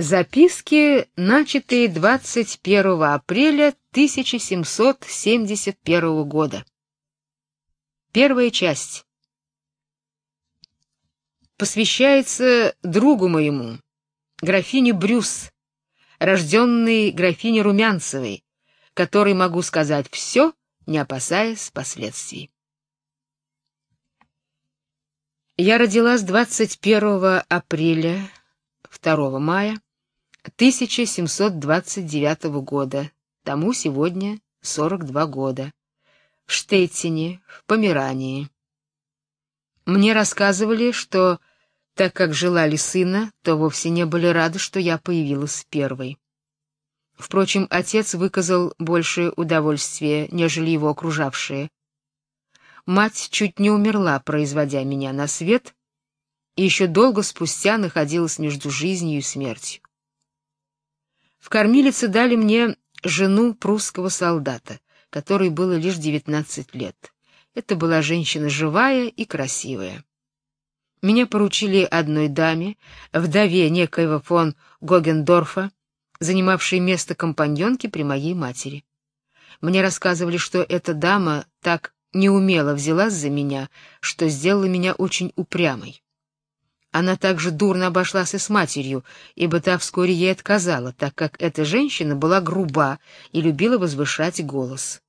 Записки, начатые 21 апреля 1771 года. Первая часть. Посвящается другу моему, графине Брюс, рожденной графине Румянцевой, которой могу сказать все, не опасаясь последствий. Я родилась 21 апреля, 2 мая 1729 года, тому сегодня 42 года, в Штеттине, в Померании. Мне рассказывали, что, так как желали сына, то вовсе не были рады, что я появилась первой. Впрочем, отец выказал большее удовольствие, нежели его окружавшие. Мать чуть не умерла, производя меня на свет, и еще долго спустя находилась между жизнью и смертью. В кормилице дали мне жену прусского солдата, которой было лишь девятнадцать лет. Это была женщина живая и красивая. Меня поручили одной даме, вдове некоего фон Гогендорфа, занимавшей место компаньонки при моей матери. Мне рассказывали, что эта дама так неумело взялась за меня, что сделала меня очень упрямой. Она также дурно обошлась и с матерью, ибо та вскоре ей отказала, так как эта женщина была груба и любила возвышать голос.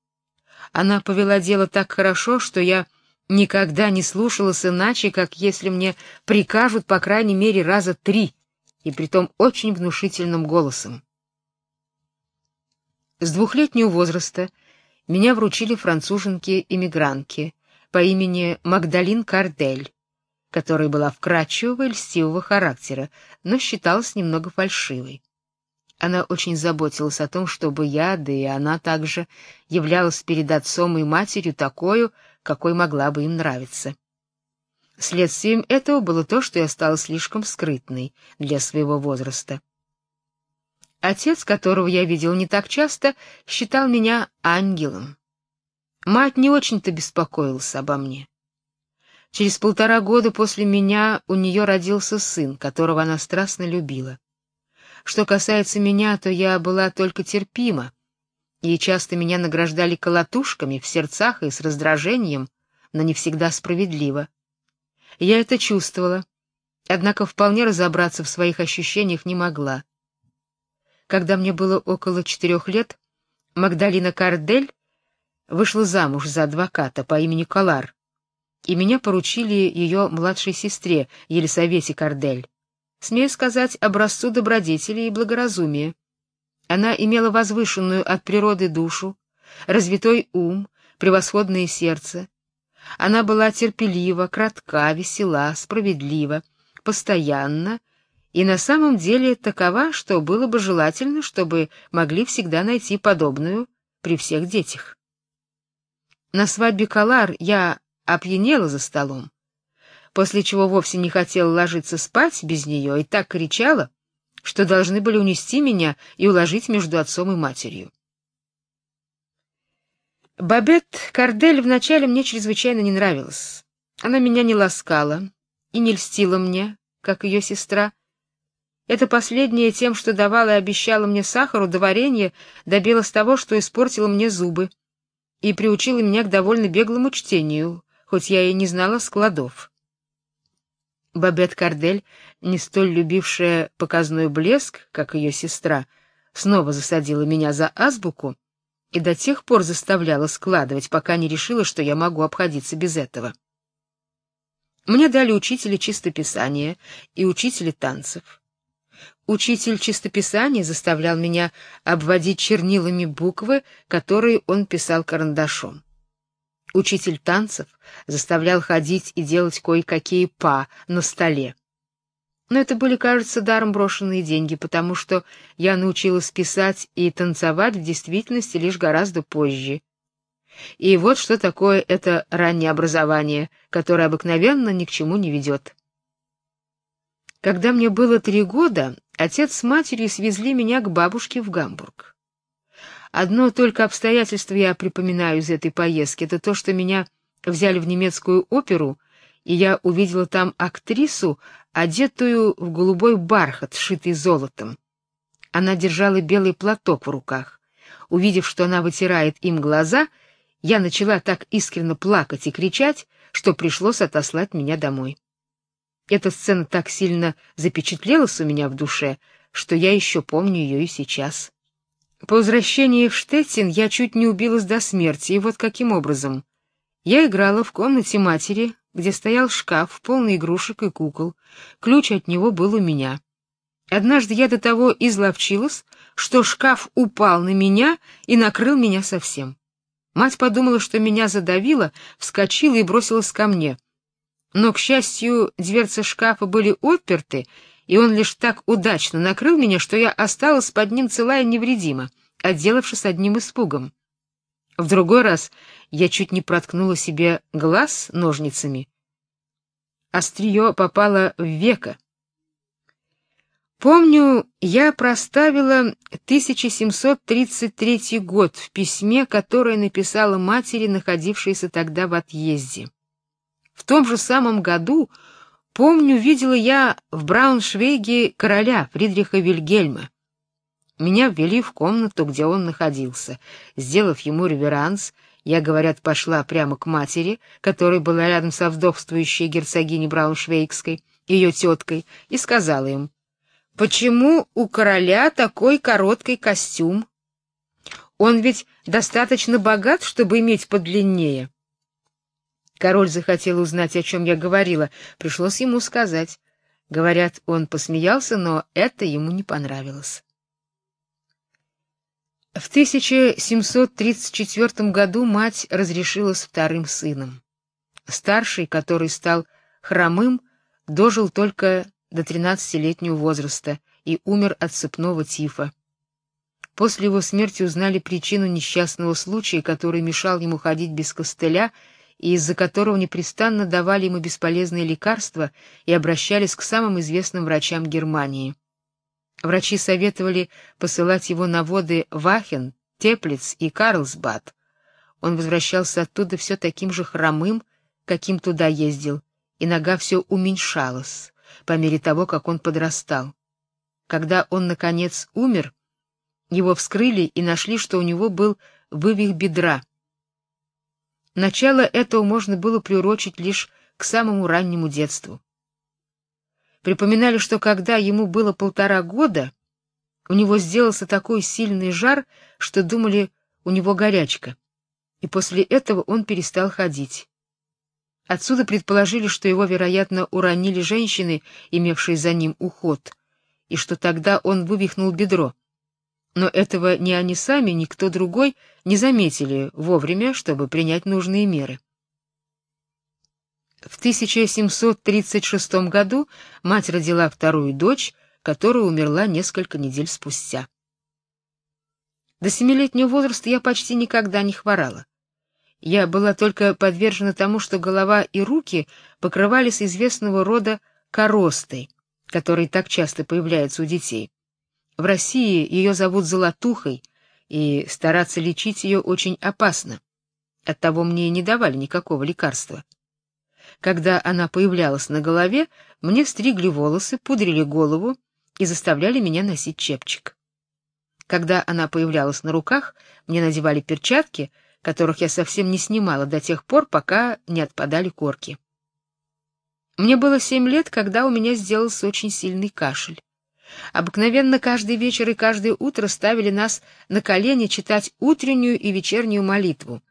Она повела дело так хорошо, что я никогда не слушалась иначе, как если мне прикажут по крайней мере раза три, и притом очень внушительным голосом. С двухлетнего возраста меня вручили француженке-иммигрантке по имени Магдалин Кардель которая была вкрадчивого и льстивого характера, но считалась немного фальшивой. Она очень заботилась о том, чтобы я, да и она также, являлась перед отцом и матерью такой, какой могла бы им нравиться. Следствием этого было то, что я стала слишком скрытной для своего возраста. Отец, которого я видел не так часто, считал меня ангелом. Мать не очень-то беспокоилась обо мне. Через полтора года после меня у нее родился сын, которого она страстно любила. Что касается меня, то я была только терпима, и часто меня награждали колотушками в сердцах и с раздражением, но не всегда справедливо. Я это чувствовала, однако вполне разобраться в своих ощущениях не могла. Когда мне было около четырех лет, Магдалина Кардель вышла замуж за адвоката по имени Колар и меня поручили ее младшей сестре Елисавете Кардель. Смею сказать, образцу добродетели и благоразумия. Она имела возвышенную от природы душу, развитой ум, превосходное сердце. Она была терпелива, кратка, весела, справедлива, постоянна и на самом деле такова, что было бы желательно, чтобы могли всегда найти подобную при всех детях. На свадьбе Калар я опьянела за столом, после чего вовсе не хотела ложиться спать без нее и так кричала, что должны были унести меня и уложить между отцом и матерью. Бабет Кардель вначале мне чрезвычайно не нравилась. Она меня не ласкала и не льстила мне, как ее сестра. Это последнее тем, что давала и обещала мне сахару до варенья, добилась того, что испортила мне зубы и приучила меня к довольно беглому чтению, хоть я и не знала складов. Бабет Кардель, не столь любившая показной блеск, как ее сестра, снова засадила меня за азбуку и до тех пор заставляла складывать, пока не решила, что я могу обходиться без этого. Мне дали учителя чистописания и учителя танцев. Учитель чистописания заставлял меня обводить чернилами буквы, которые он писал карандашом. Учитель танцев заставлял ходить и делать кое-какие па на столе. Но это были, кажется, даром брошенные деньги, потому что я научилась писать и танцевать в действительности лишь гораздо позже. И вот что такое это раннее образование, которое обыкновенно ни к чему не ведет. Когда мне было три года, отец с матерью свезли меня к бабушке в Гамбург. Одно только обстоятельство я припоминаю из этой поездки это то, что меня взяли в немецкую оперу и я увидела там актрису, одетую в голубой бархат, сшитый золотом. Она держала белый платок в руках. Увидев, что она вытирает им глаза, я начала так искренне плакать и кричать, что пришлось отослать меня домой. Эта сцена так сильно запечатлелась у меня в душе, что я еще помню ее и сейчас. По возвращении в Штеттин я чуть не убилась до смерти, и вот каким образом. Я играла в комнате матери, где стоял шкаф, полный игрушек и кукол. Ключ от него был у меня. Однажды я до того изловчилась, что шкаф упал на меня и накрыл меня совсем. Мать подумала, что меня задавило, вскочила и бросилась ко мне. Но, к счастью, дверцы шкафа были отперты, и он лишь так удачно накрыл меня, что я осталась под ним целая невредима, отделавшись одним испугом. В другой раз я чуть не проткнула себе глаз ножницами. Острие попало в веко. Помню, я проставила 1733 год в письме, которое написала матери, находившейся тогда в отъезде. В том же самом году Помню, видела я в Брауншвейге короля Фридриха Вильгельма. Меня ввели в комнату, где он находился. Сделав ему реверанс, я, говорят, пошла прямо к матери, которая была рядом со вдовствующей герцогиней Брауншвейгской, ее теткой, и сказала им: "Почему у короля такой короткий костюм? Он ведь достаточно богат, чтобы иметь подлиннее". Король захотел узнать, о чем я говорила, пришлось ему сказать. Говорят, он посмеялся, но это ему не понравилось. В 1734 году мать разрешилась вторым сыном. Старший, который стал хромым, дожил только до тринадцатилетнего возраста и умер от цепного тифа. После его смерти узнали причину несчастного случая, который мешал ему ходить без костыля и из-за которого непрестанно давали ему бесполезные лекарства и обращались к самым известным врачам Германии. Врачи советовали посылать его на воды Вахен, Теплиц и Карлсбад. Он возвращался оттуда все таким же хромым, каким туда ездил, и нога все уменьшалась по мере того, как он подрастал. Когда он наконец умер, его вскрыли и нашли, что у него был вывих бедра. Начало этого можно было приурочить лишь к самому раннему детству. Припоминали, что когда ему было полтора года, у него сделался такой сильный жар, что думали, у него горячка. И после этого он перестал ходить. Отсюда предположили, что его, вероятно, уронили женщины, имевшие за ним уход, и что тогда он вывихнул бедро но этого ни они сами, ни кто другой не заметили вовремя, чтобы принять нужные меры. В 1736 году мать родила вторую дочь, которая умерла несколько недель спустя. До семилетнего возраста я почти никогда не хворала. Я была только подвержена тому, что голова и руки покрывались известного рода коростой, который так часто появляется у детей. В России ее зовут золотухой, и стараться лечить ее очень опасно. Оттого мне не давали никакого лекарства. Когда она появлялась на голове, мне стригли волосы, пудрили голову и заставляли меня носить чепчик. Когда она появлялась на руках, мне надевали перчатки, которых я совсем не снимала до тех пор, пока не отпадали корки. Мне было семь лет, когда у меня сделался очень сильный кашель. Обыкновенно каждый вечер и каждое утро ставили нас на колени читать утреннюю и вечернюю молитву.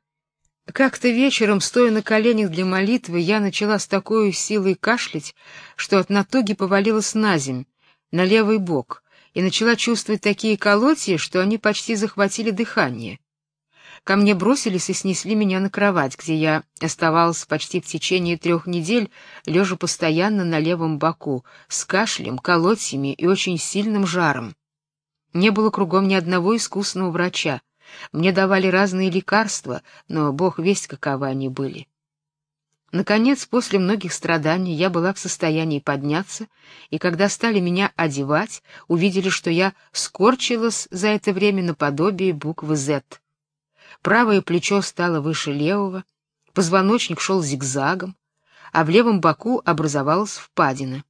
Как-то вечером, стоя на коленях для молитвы, я начала с такой силой кашлять, что от натуги повалилась на земь, на левый бок, и начала чувствовать такие колотья, что они почти захватили дыхание. Ко мне бросились и снесли меня на кровать, где я оставалась почти в течение трех недель, лежа постоянно на левом боку, с кашлем, колотьями и очень сильным жаром. Не было кругом ни одного искусного врача. Мне давали разные лекарства, но бог весть, каковы они были. Наконец, после многих страданий, я была в состоянии подняться, и когда стали меня одевать, увидели, что я скорчилась за это время наподобие буквы Z правое плечо стало выше левого, позвоночник шел зигзагом, а в левом боку образовалась впадина.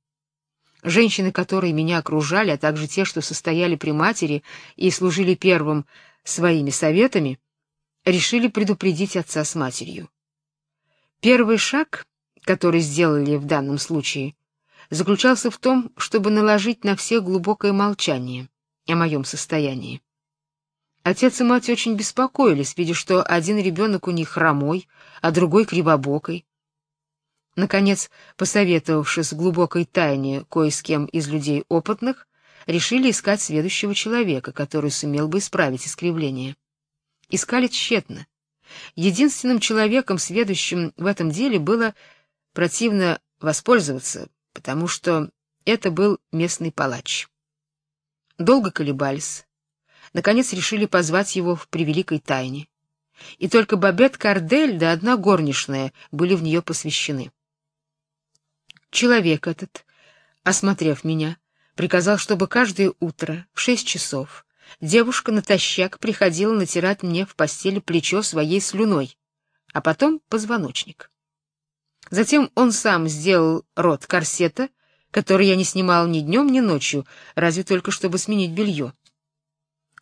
Женщины, которые меня окружали, а также те, что состояли при матери и служили первым своими советами, решили предупредить отца с матерью. Первый шаг, который сделали в данном случае, заключался в том, чтобы наложить на всех глубокое молчание о моем состоянии. Отец и мать очень беспокоились, видя, что один ребенок у них хромой, а другой кривобокой. Наконец, посоветовавшись в глубокой тайне кое с кем из людей опытных, решили искать следующего человека, который сумел бы исправить искривление. Искали тщетно. Единственным человеком, сведущим в этом деле, было противно воспользоваться, потому что это был местный палач. Долго колебались. Наконец решили позвать его в превеликой тайне. И только Бабет Кардель да одна горничная были в нее посвящены. Человек этот, осмотрев меня, приказал, чтобы каждое утро в шесть часов девушка натощак приходила натирать мне в постели плечо своей слюной, а потом позвоночник. Затем он сам сделал рот корсета, который я не снимал ни днем, ни ночью, разве только чтобы сменить белье.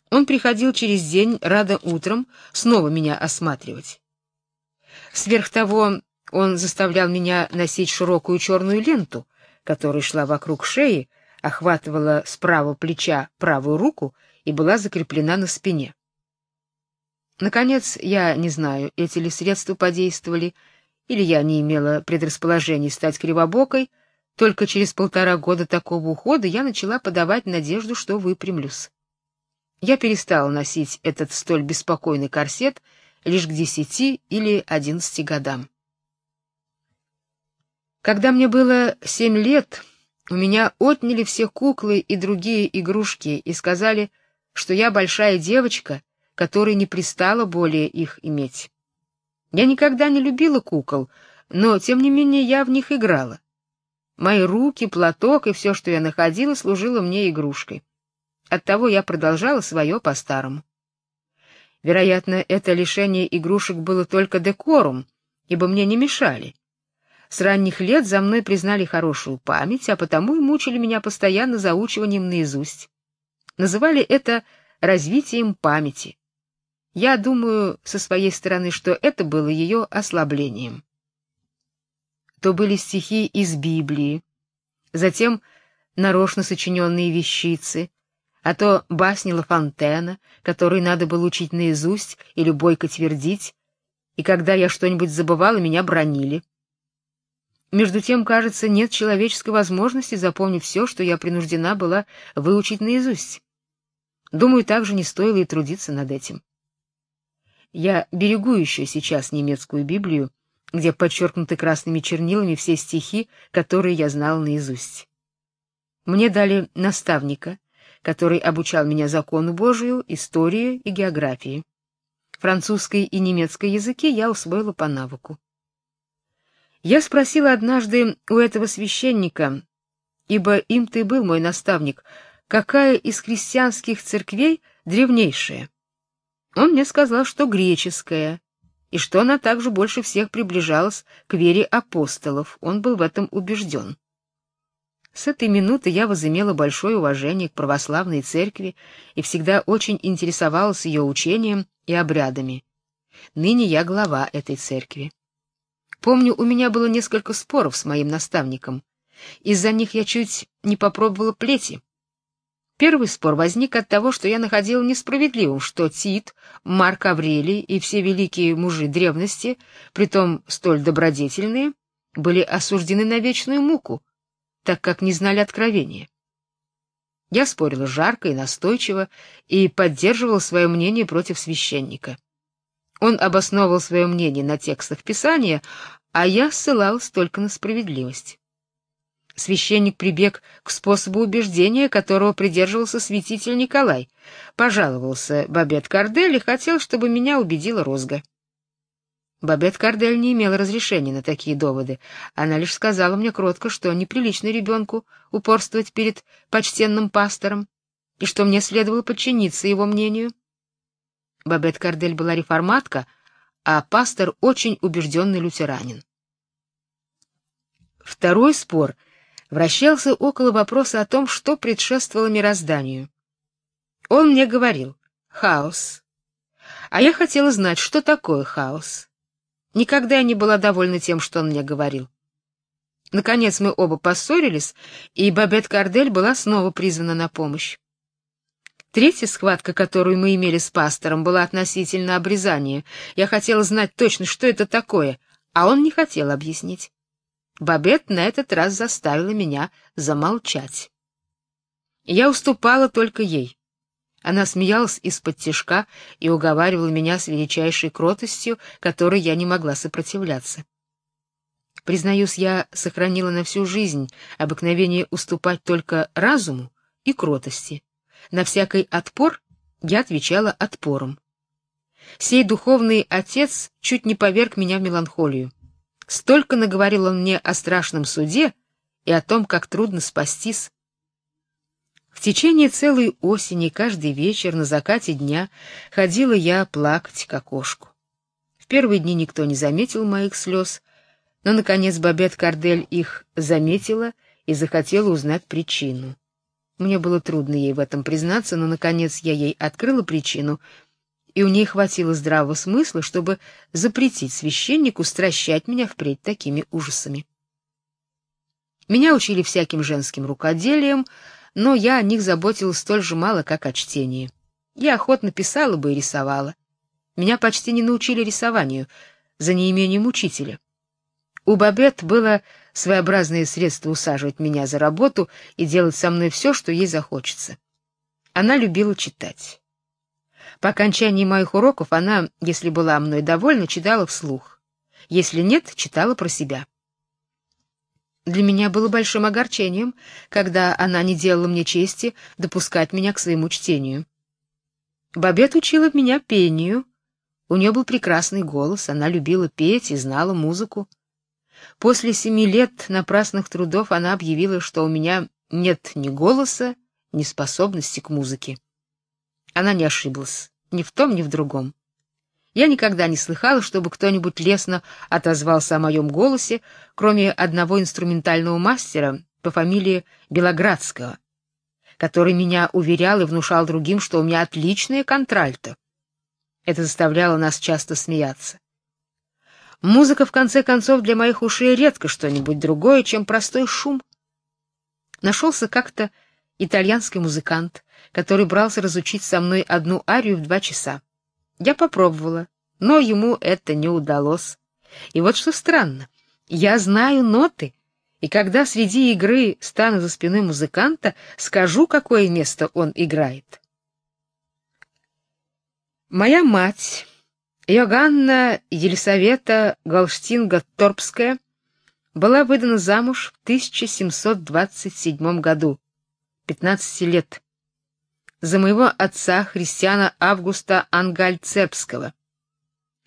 Он приходил через день рано утром снова меня осматривать. Сверх того, он заставлял меня носить широкую черную ленту, которая шла вокруг шеи, охватывала с правого плеча правую руку и была закреплена на спине. Наконец, я не знаю, эти ли средства подействовали, или я не имела предрасположений стать кривобокой, только через полтора года такого ухода я начала подавать надежду, что выпрямлюсь. Я перестала носить этот столь беспокойный корсет лишь к десяти или одиннадцати годам. Когда мне было семь лет, у меня отняли все куклы и другие игрушки и сказали, что я большая девочка, которой не пристало более их иметь. Я никогда не любила кукол, но тем не менее я в них играла. Мои руки, платок и все, что я находила, служило мне игрушкой. Оттого я продолжала свое по-старому. Вероятно, это лишение игрушек было только декорум, ибо мне не мешали. С ранних лет за мной признали хорошую память, а потому и мучили меня постоянно заучиванием наизусть. Называли это развитием памяти. Я думаю со своей стороны, что это было ее ослаблением. То были стихи из Библии, затем нарочно сочиненные вещицы, а то басни Ла Фонтена, которые надо было учить наизусть или бойко твердить, и когда я что-нибудь забывала, меня бронили. Между тем, кажется, нет человеческой возможности запомнить все, что я принуждена была выучить наизусть. Думаю, также не стоило и трудиться над этим. Я берегу еще сейчас немецкую Библию, где подчеркнуты красными чернилами все стихи, которые я знал наизусть. Мне дали наставника, который обучал меня закону Божию, истории и географии. Французский и немецкий языки я усвоила по навыку. Я спросила однажды у этого священника, ибо им ты был мой наставник, какая из христианских церквей древнейшая. Он мне сказал, что греческая, и что она также больше всех приближалась к вере апостолов. Он был в этом убежден. С этой минуты я возымела большое уважение к православной церкви и всегда очень интересовалась ее учением и обрядами. Ныне я глава этой церкви. Помню, у меня было несколько споров с моим наставником. Из-за них я чуть не попробовала плети. Первый спор возник от того, что я находил несправедливым, что Тит, Марк Аврелий и все великие мужи древности, притом столь добродетельные, были осуждены на вечную муку, так как не знали откровения. Я спорила жарко и настойчиво и поддерживал свое мнение против священника. Он обосновывал свое мнение на текстах Писания, а я ссылалась только на справедливость священник прибег к способу убеждения, которого придерживался святитель Николай. Пожаловался Бабет Кардель и хотел, чтобы меня убедила Розга. Бабет Кардель не имела разрешения на такие доводы. Она лишь сказала мне кротко, что неприлично ребенку упорствовать перед почтенным пастором и что мне следовало подчиниться его мнению. Бабет Кардель была реформатка, а пастор очень убежденный лютеранин. Второй спор вращался около вопроса о том, что предшествовало мирозданию. Он мне говорил: хаос. А я хотела знать, что такое хаос. Никогда я не была довольна тем, что он мне говорил. Наконец мы оба поссорились, и Бабет Кардель была снова призвана на помощь. Третья схватка, которую мы имели с пастором, была относительно обрезания. Я хотела знать точно, что это такое, а он не хотел объяснить. Бабет на этот раз заставила меня замолчать. Я уступала только ей. Она смеялась из-под тишка и уговаривала меня с величайшей кротостью, которой я не могла сопротивляться. Признаюсь, я сохранила на всю жизнь обыкновение уступать только разуму и кротости. На всякий отпор я отвечала отпором. Сей духовный отец чуть не поверг меня в меланхолию. Столько наговорил он мне о страшном суде и о том, как трудно спастись. В течение целой осени каждый вечер на закате дня ходила я плакать к окошку. В первые дни никто не заметил моих слез, но наконец Бабет Кардель их заметила и захотела узнать причину. Мне было трудно ей в этом признаться, но наконец я ей открыла причину и у ней хватило здравого смысла, чтобы запретить священнику стращать меня впредь такими ужасами. Меня учили всяким женским рукоделием, но я о них заботилась столь же мало, как о чтении. Я охотно писала бы и рисовала. Меня почти не научили рисованию, за неимением учителя. У Бабет было своеобразное средство усаживать меня за работу и делать со мной все, что ей захочется. Она любила читать. По окончании моих уроков она, если была мной довольна, читала вслух. Если нет, читала про себя. Для меня было большим огорчением, когда она не делала мне чести допускать меня к своему чтению. Бабет учила меня пению. У нее был прекрасный голос, она любила петь и знала музыку. После семи лет напрасных трудов она объявила, что у меня нет ни голоса, ни способности к музыке. Она не ошиблась, ни в том, ни в другом. Я никогда не слыхала, чтобы кто-нибудь лестно отозвался о моем голосе, кроме одного инструментального мастера по фамилии Белоградского, который меня уверял и внушал другим, что у меня отличное контральто. Это заставляло нас часто смеяться. Музыка в конце концов для моих ушей редко что-нибудь другое, чем простой шум. Нашелся как-то итальянский музыкант, который брался разучить со мной одну арию в два часа. Я попробовала, но ему это не удалось. И вот что странно, я знаю ноты, и когда среди игры стану за спиной музыканта, скажу, какое место он играет. Моя мать, Иоганна Елисавета Галштинга-Торпская, была выдана замуж в 1727 году, 15 лет за моего отца, христиана Августа Ангальцепского,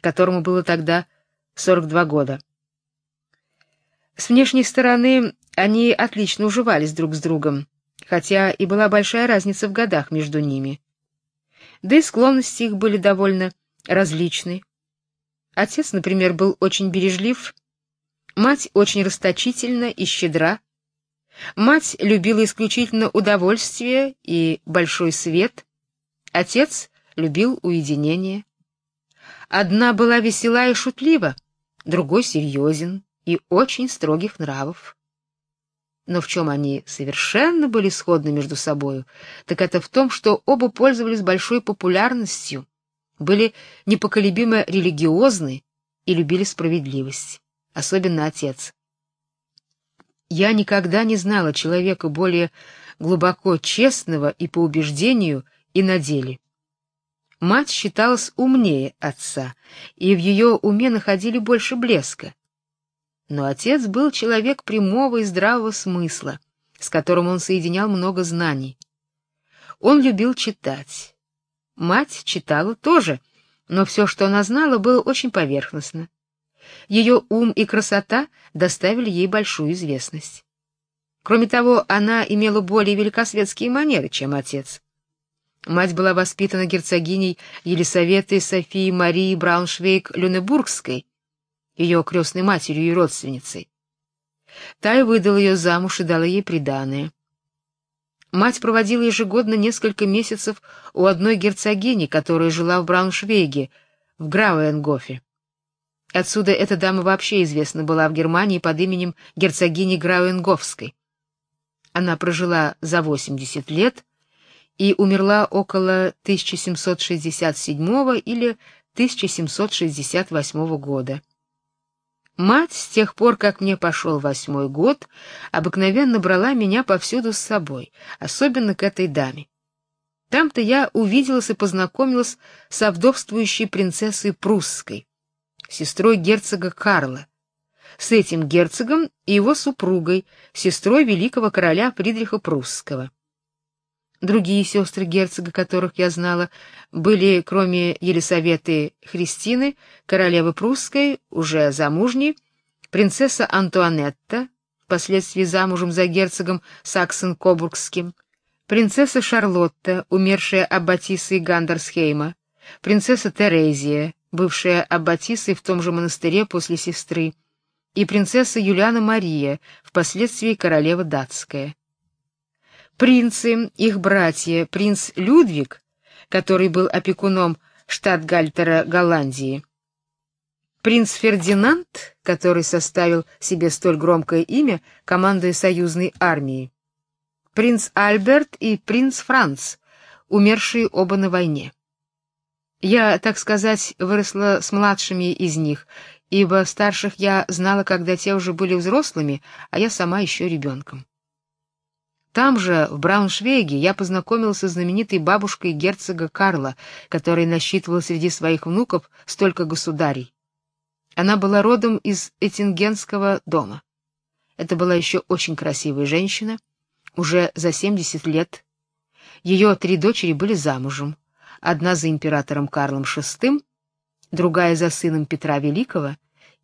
которому было тогда 42 года. С внешней стороны они отлично уживались друг с другом, хотя и была большая разница в годах между ними. Да и склонности их были довольно различны. Отец, например, был очень бережлив, мать очень расточительна и щедра, Мать любила исключительно удовольствие и большой свет, отец любил уединение. Одна была весела и шутлива, другой серьезен и очень строгих нравов. Но в чем они совершенно были сходны между собою, так это в том, что оба пользовались большой популярностью, были непоколебимо религиозны и любили справедливость, особенно отец. Я никогда не знала человека более глубоко честного и по убеждению, и на деле. Мать считалась умнее отца, и в ее уме находили больше блеска. Но отец был человек прямого и здравого смысла, с которым он соединял много знаний. Он любил читать. Мать читала тоже, но все, что она знала, было очень поверхностно. Ее ум и красота доставили ей большую известность. Кроме того, она имела более великосветские манеры, чем отец. Мать была воспитана герцогиней Елисаветой Софией Марии Брауншвейг-Люнебургской, ее крестной матерью и родственницей. Та и выдала ее замуж и дала ей приданое. Мать проводила ежегодно несколько месяцев у одной герцогини, которая жила в Брауншвейге, в Грауэнгофе. Отсюда эта дама вообще известна была в Германии под именем герцогини Грауэнговской. Она прожила за 80 лет и умерла около 1767 или 1768 года. Мать с тех пор, как мне пошел восьмой год, обыкновенно брала меня повсюду с собой, особенно к этой даме. Там-то я увиделась и познакомилась с вдовствующей принцессой прусской, сестрой герцога Карла, с этим герцогом и его супругой, сестрой великого короля Фридриха Прусского. Другие сестры герцога, которых я знала, были, кроме Елисаветы Христины, королевы прусской, уже замужней, принцесса Антуанетта, впоследствии замужем за герцогом Саксон-Кобургским, принцесса Шарлотта, умершая аббатисой Гандерсхейма, принцесса Терезия, бывшая аббатисой в том же монастыре после сестры, и принцесса Юлиана Мария, впоследствии королева датская. Принцы, их братья, принц Людвиг, который был опекуном штатгальтера Голландии, принц Фердинанд, который составил себе столь громкое имя, командуя союзной армией, принц Альберт и принц Франц, умершие оба на войне. Я, так сказать, выросла с младшими из них, ибо старших я знала, когда те уже были взрослыми, а я сама еще ребенком. Там же, в Брауншвейге, я познакомился с знаменитой бабушкой герцога Карла, который насчитывал среди своих внуков столько государей. Она была родом из Эттингенского дома. Это была еще очень красивая женщина, уже за 70 лет. Ее три дочери были замужем. Одна за императором Карлом VI, другая за сыном Петра Великого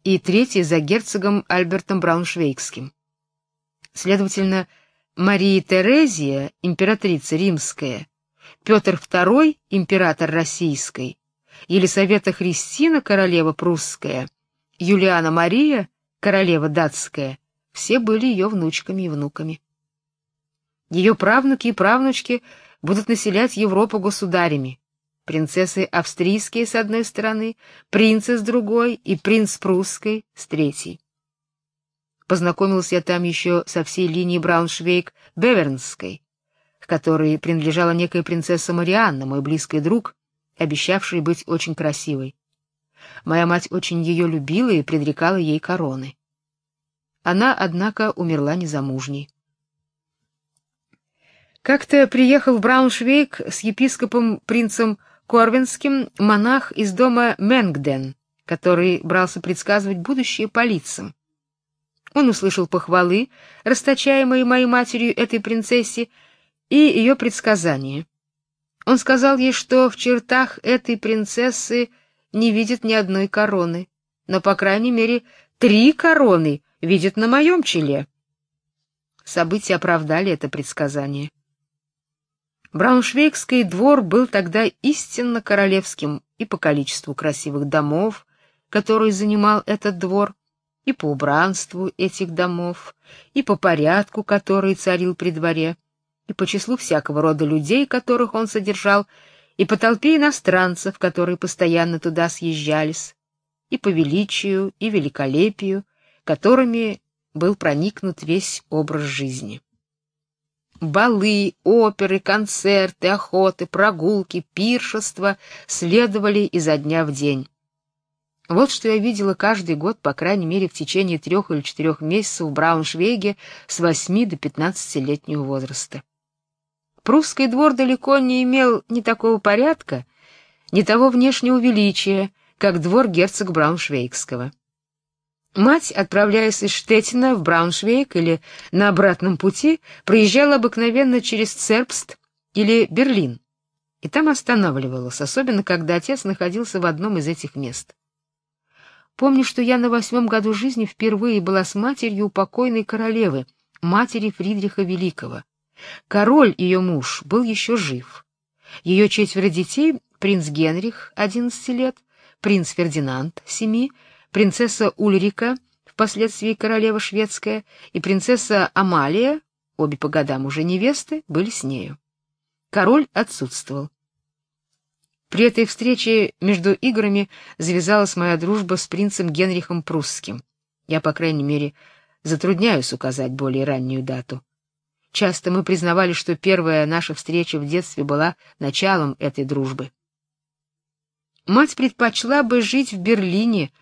и третья за герцогом Альбертом Брауншвейгским. Следовательно, Мария Терезия, императрица римская, Петр II, император российской, Елисавета Христина, королева прусская, Юлиана Мария, королева датская, все были ее внучками и внуками. Ее правнуки и правнучки будут населять Европу государями. Принцессы австрийские с одной стороны, принцы с другой и принц прусской с третьей. Познакомился я там еще со всей линией Брауншвейг-Бевернской, к которой принадлежала некая принцесса Марианна, мой близкий друг, обещавший быть очень красивой. Моя мать очень ее любила и предрекала ей короны. Она, однако, умерла незамужней. Как-то приехал в Брауншвейг с епископом принцем Корвинским монах из дома Менгден, который брался предсказывать будущее по лицам. Он услышал похвалы, расточаемые моей матерью этой принцессе, и ее предсказания. Он сказал ей, что в чертах этой принцессы не видит ни одной короны, но, по крайней мере, три короны видит на моем челе. События оправдали это предсказание. Брауншвейгский двор был тогда истинно королевским и по количеству красивых домов, которые занимал этот двор, и по убранству этих домов, и по порядку, который царил при дворе, и по числу всякого рода людей, которых он содержал, и по толпе иностранцев, которые постоянно туда съезжались, и по величию и великолепию, которыми был проникнут весь образ жизни. Балы, оперы, концерты, охоты, прогулки, пиршества следовали изо дня в день. Вот что я видела каждый год, по крайней мере, в течение трех или четырех месяцев в Брауншвейге с восьми до пятнадцатилетнего возраста. Прусский двор далеко не имел ни такого порядка, ни того внешнего величия, как двор герцога Брауншвейгского. Мать, отправляясь из Штеттина в Брауншвейг или на обратном пути, проезжала обыкновенно через Цербст или Берлин, и там останавливалась, особенно когда отец находился в одном из этих мест. Помню, что я на восьмом году жизни впервые была с матерью покойной королевы, матери Фридриха Великого. Король, ее муж, был еще жив. Ее четверо детей, принц Генрих, 11 лет, принц Фердинанд, 7, принцесса Ульрика, впоследствии королева шведская, и принцесса Амалия, обе по годам уже невесты, были с нею. Король отсутствовал. При этой встрече между играми завязалась моя дружба с принцем Генрихом Прусским. Я, по крайней мере, затрудняюсь указать более раннюю дату. Часто мы признавали, что первая наша встреча в детстве была началом этой дружбы. Мать предпочла бы жить в Берлине,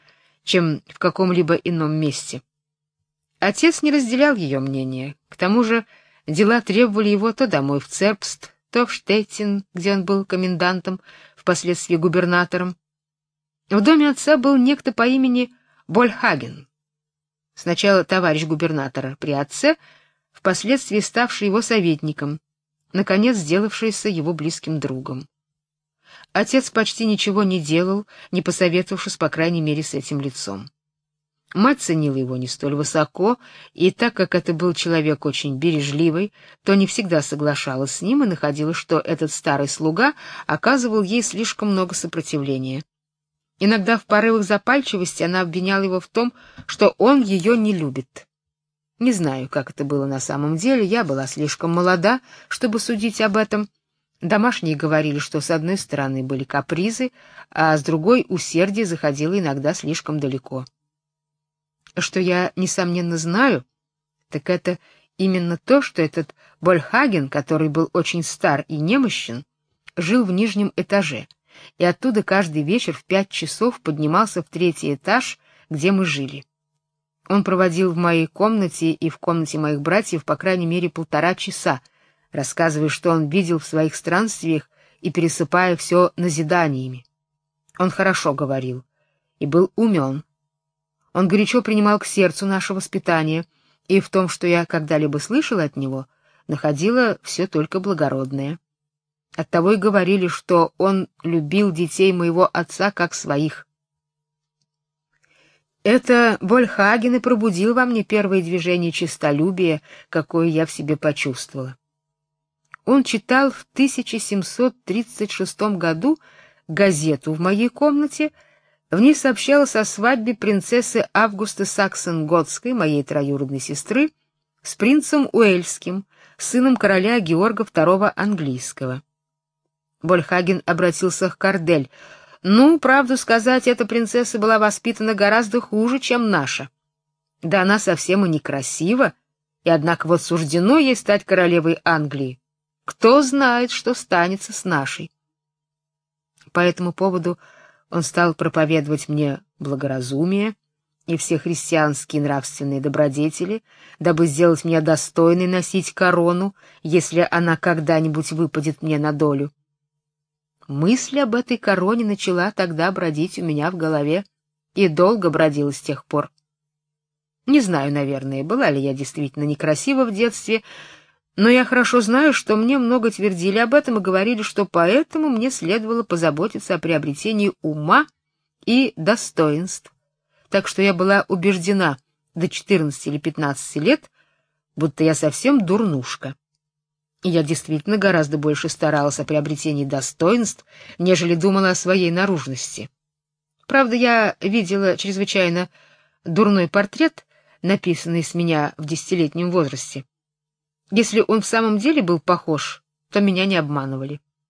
чем в каком-либо ином месте. Отец не разделял ее мнение. К тому же дела требовали его то домой в Цербст, то в Штеттин, где он был комендантом, впоследствии губернатором. В доме отца был некто по имени Больхаген. Сначала товарищ губернатора при отце, впоследствии ставший его советником, наконец сделавшийся его близким другом. Отец почти ничего не делал, не посоветовавшись, по крайней мере, с этим лицом. Мать ценила его не столь высоко, и так как это был человек очень бережливый, то не всегда соглашалась с ним и находила, что этот старый слуга оказывал ей слишком много сопротивления. Иногда в порывах запальчивости она обвиняла его в том, что он ее не любит. Не знаю, как это было на самом деле, я была слишком молода, чтобы судить об этом. Домашние говорили, что с одной стороны были капризы, а с другой усердие заходило иногда слишком далеко. Что я несомненно знаю, так это именно то, что этот Больхаген, который был очень стар и немощен, жил в нижнем этаже, и оттуда каждый вечер в пять часов поднимался в третий этаж, где мы жили. Он проводил в моей комнате и в комнате моих братьев по крайней мере полтора часа, рассказывая, что он видел в своих странствиях и пересыпая все назиданиями. Он хорошо говорил и был умен, он горячо принимал к сердцу наше воспитание, и в том, что я когда-либо слышала от него, находила все только благородное. Оттого и говорили, что он любил детей моего отца как своих. Это Вольхаген и пробудил во мне первое движение честолюбия, какое я в себе почувствовала. Он читал в 1736 году газету в моей комнате в ней сообщалось о свадьбе принцессы Августы Саксон-Готской, моей троюродной сестры, с принцем Уэльским, сыном короля Георга II английского. Больхаген обратился к Кардель. Ну, правду сказать, эта принцесса была воспитана гораздо хуже, чем наша. Да она совсем и некрасива, и однако вот суждено ей стать королевой Англии. Кто знает, что станется с нашей. По этому поводу он стал проповедовать мне благоразумие и все христианские нравственные добродетели, дабы сделать меня достойной носить корону, если она когда-нибудь выпадет мне на долю. Мысль об этой короне начала тогда бродить у меня в голове и долго бродила с тех пор. Не знаю, наверное, была ли я действительно некрасива в детстве, но я хорошо знаю, что мне много твердили об этом и говорили, что поэтому мне следовало позаботиться о приобретении ума и достоинств. Так что я была убеждена до 14 или 15 лет, будто я совсем дурнушка. И я действительно гораздо больше старалась о приобретении достоинств, нежели думала о своей наружности. Правда, я видела чрезвычайно дурной портрет, написанный с меня в десятилетнем возрасте. Если он в самом деле был похож, то меня не обманывали.